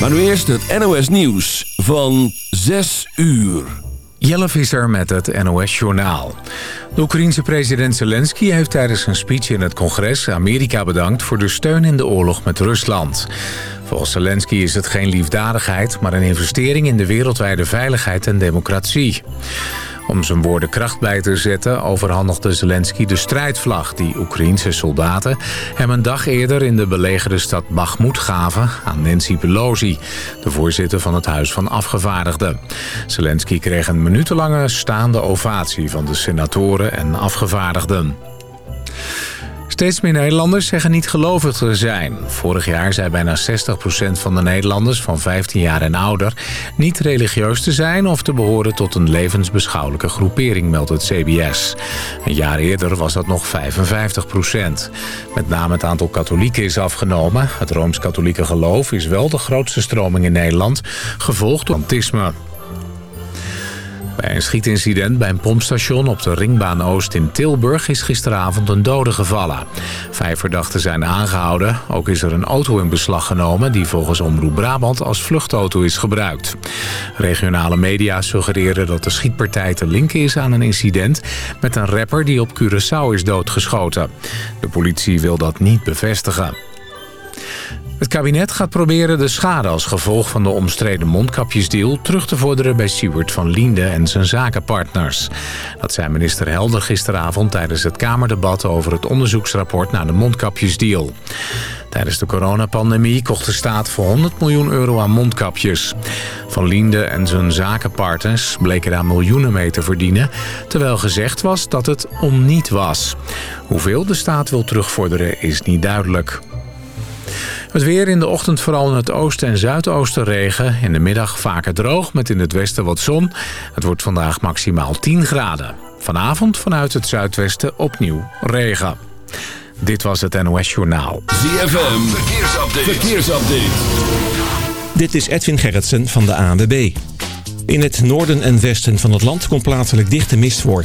Maar nu eerst het NOS Nieuws van 6 uur. Jelle Visser met het NOS-journaal. De Oekraïense president Zelensky heeft tijdens een speech in het congres... Amerika bedankt voor de steun in de oorlog met Rusland. Volgens Zelensky is het geen liefdadigheid... maar een investering in de wereldwijde veiligheid en democratie. Om zijn woorden kracht bij te zetten overhandigde Zelensky de strijdvlag... die Oekraïense soldaten hem een dag eerder in de belegerde stad Bakhmut gaven... aan Nancy Pelosi, de voorzitter van het Huis van Afgevaardigden. Zelensky kreeg een minutenlange staande ovatie van de senatoren en afgevaardigden. Steeds meer Nederlanders zeggen niet gelovig te zijn. Vorig jaar zei bijna 60% van de Nederlanders van 15 jaar en ouder... niet religieus te zijn of te behoren tot een levensbeschouwelijke groepering, meldt het CBS. Een jaar eerder was dat nog 55%. Met name het aantal katholieken is afgenomen. Het Rooms-Katholieke geloof is wel de grootste stroming in Nederland, gevolgd door antisme. Bij een schietincident bij een pompstation op de Ringbaan Oost in Tilburg is gisteravond een dode gevallen. Vijf verdachten zijn aangehouden. Ook is er een auto in beslag genomen die volgens Omroep Brabant als vluchtauto is gebruikt. Regionale media suggereren dat de schietpartij te linken is aan een incident met een rapper die op Curaçao is doodgeschoten. De politie wil dat niet bevestigen. Het kabinet gaat proberen de schade als gevolg van de omstreden mondkapjesdeal... terug te vorderen bij Siewert van Liende en zijn zakenpartners. Dat zei minister Helder gisteravond tijdens het Kamerdebat... over het onderzoeksrapport naar de mondkapjesdeal. Tijdens de coronapandemie kocht de staat voor 100 miljoen euro aan mondkapjes. Van Liende en zijn zakenpartners bleken daar miljoenen mee te verdienen... terwijl gezegd was dat het om niet was. Hoeveel de staat wil terugvorderen is niet duidelijk. Het weer in de ochtend vooral in het oosten en zuidoosten regen. In de middag vaker droog met in het westen wat zon. Het wordt vandaag maximaal 10 graden. Vanavond vanuit het zuidwesten opnieuw regen. Dit was het NOS Journaal. ZFM, verkeersupdate. verkeersupdate. Dit is Edwin Gerritsen van de ANWB. In het noorden en westen van het land komt plaatselijk dichte mist voor.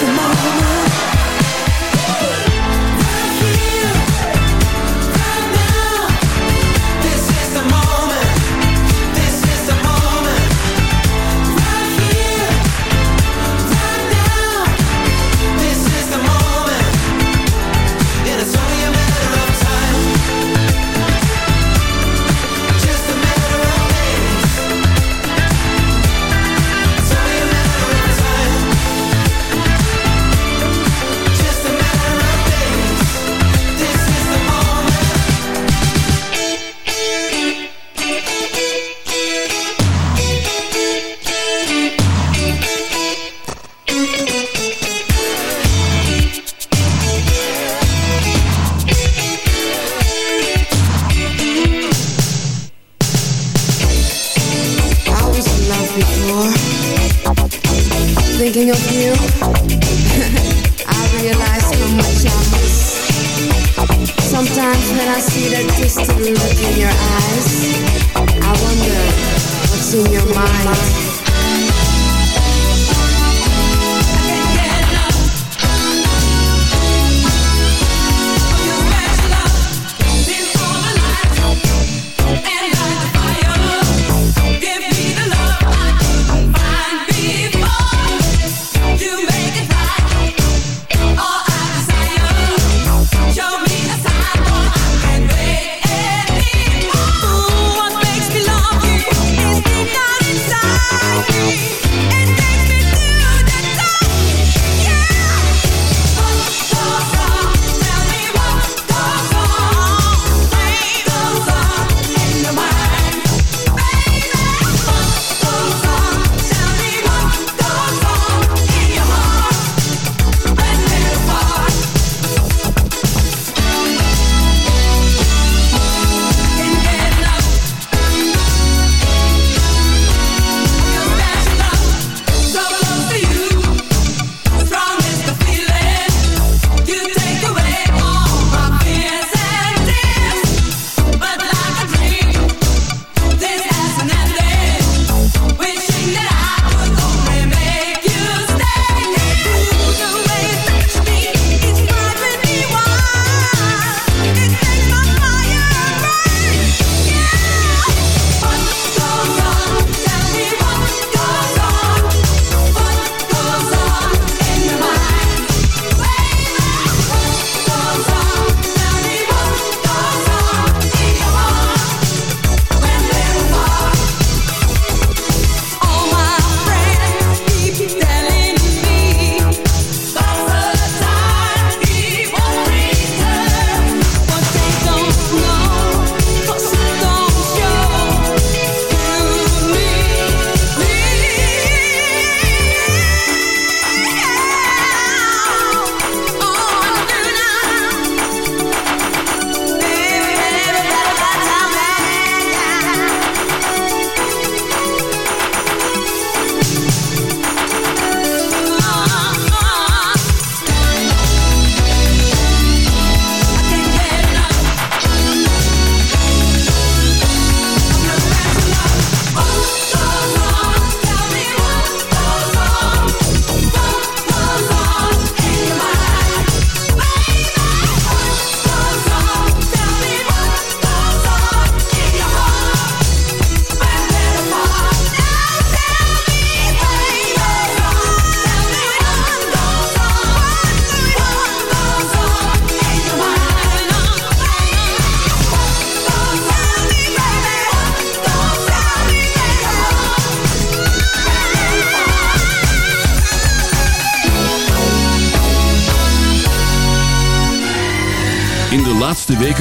the moment.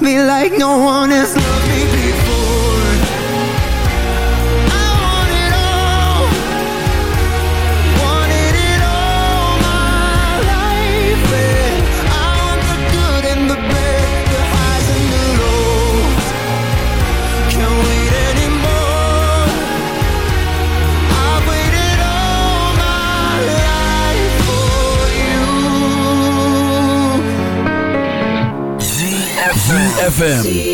Me like no one has loved me ZFM.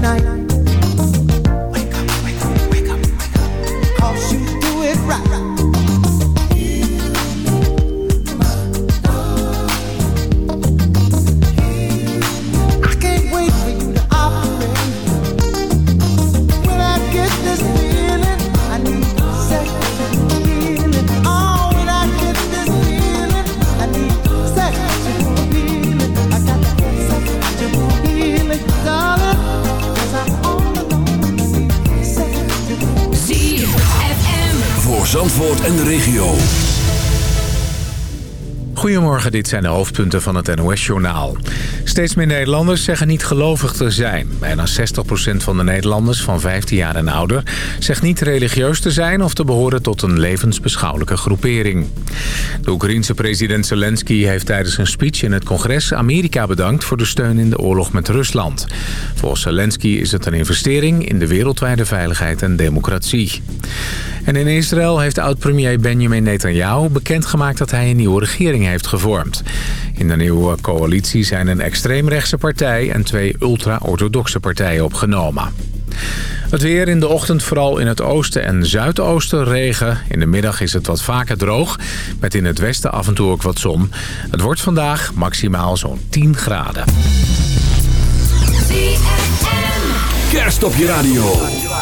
night. Dit zijn de hoofdpunten van het NOS-journaal. Steeds meer Nederlanders zeggen niet gelovig te zijn. Bijna 60% van de Nederlanders van 15 jaar en ouder... zegt niet religieus te zijn of te behoren tot een levensbeschouwelijke groepering. De Oekraïense president Zelensky heeft tijdens een speech in het congres... Amerika bedankt voor de steun in de oorlog met Rusland. Volgens Zelensky is het een investering in de wereldwijde veiligheid en democratie. En in Israël heeft oud-premier Benjamin Netanyahu bekendgemaakt dat hij een nieuwe regering heeft gevormd. In de nieuwe coalitie zijn een extreemrechtse partij en twee ultra-orthodoxe partijen opgenomen. Het weer in de ochtend vooral in het oosten en zuidoosten regen. In de middag is het wat vaker droog, met in het westen af en toe ook wat zon. Het wordt vandaag maximaal zo'n 10 graden. Kerst op je radio.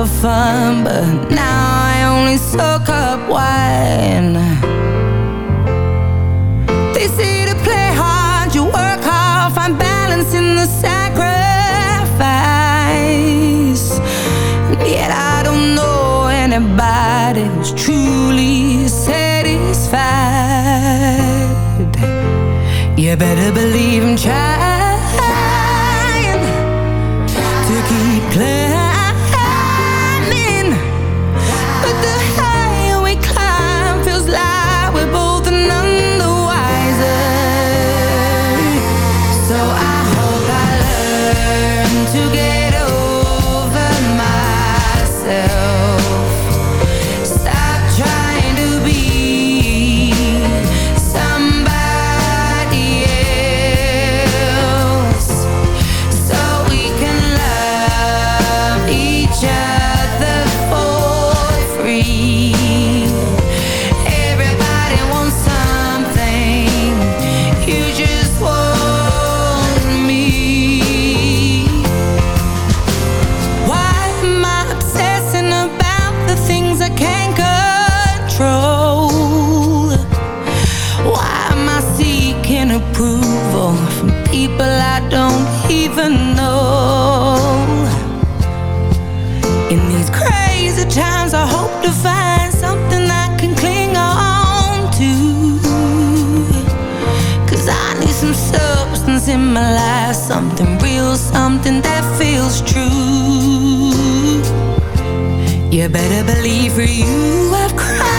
for fun But now I only soak up wine. They say to play hard, you work hard Find balance in the sacrifice. Yet I don't know anybody who's truly satisfied. You better believe I'm trying. better believe for you I've cried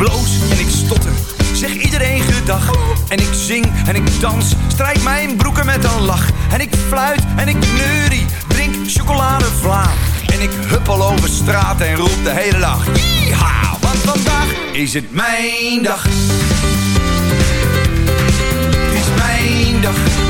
bloos en ik stotter, zeg iedereen gedag. En ik zing en ik dans, strijk mijn broeken met een lach. En ik fluit en ik neurie, drink chocoladevla. En ik huppel over straat en roep de hele dag. Yeeha, want vandaag is het mijn dag. Is mijn dag.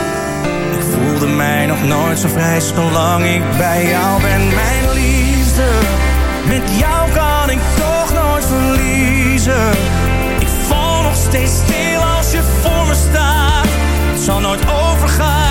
voelde mij nog nooit zo vrij zolang ik bij jou ben. Mijn liefde, met jou kan ik toch nooit verliezen. Ik val nog steeds stil als je voor me staat. Het zal nooit overgaan,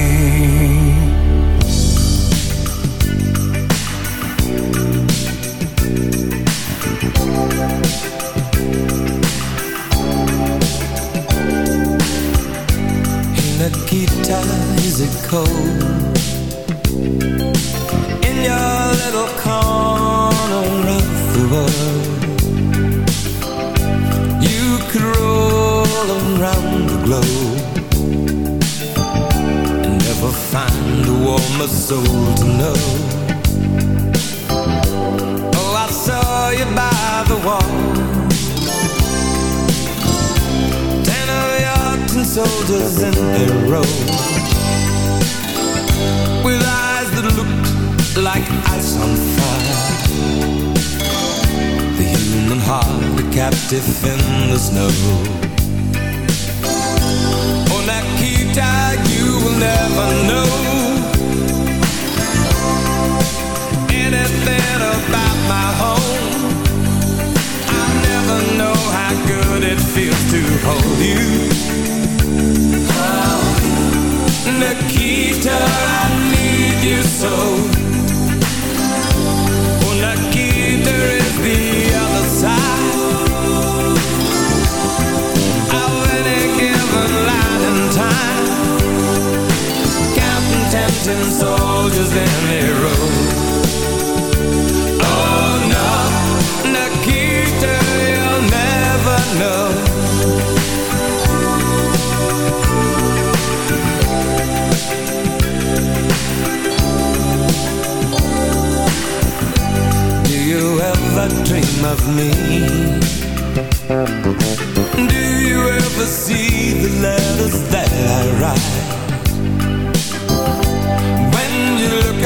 Soldiers in a row like ice on fire. The human heart a captive in the snow. Oh Nikita, you will never know Anything about my home. I never know how good it feels to hold you. Nikita, I need you so. passing soldiers in their road Oh no, Nikita, you'll never know Do you ever dream of me? Do you ever see the letters that I write?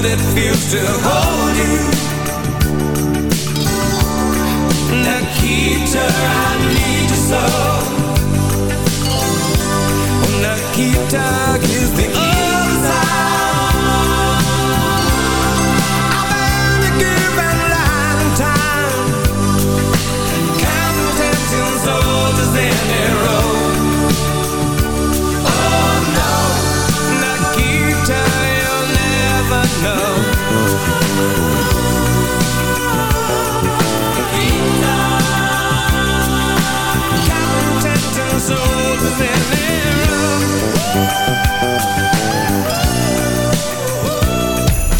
good it feels to hold you. Nikita, I need you so. Nikita, is the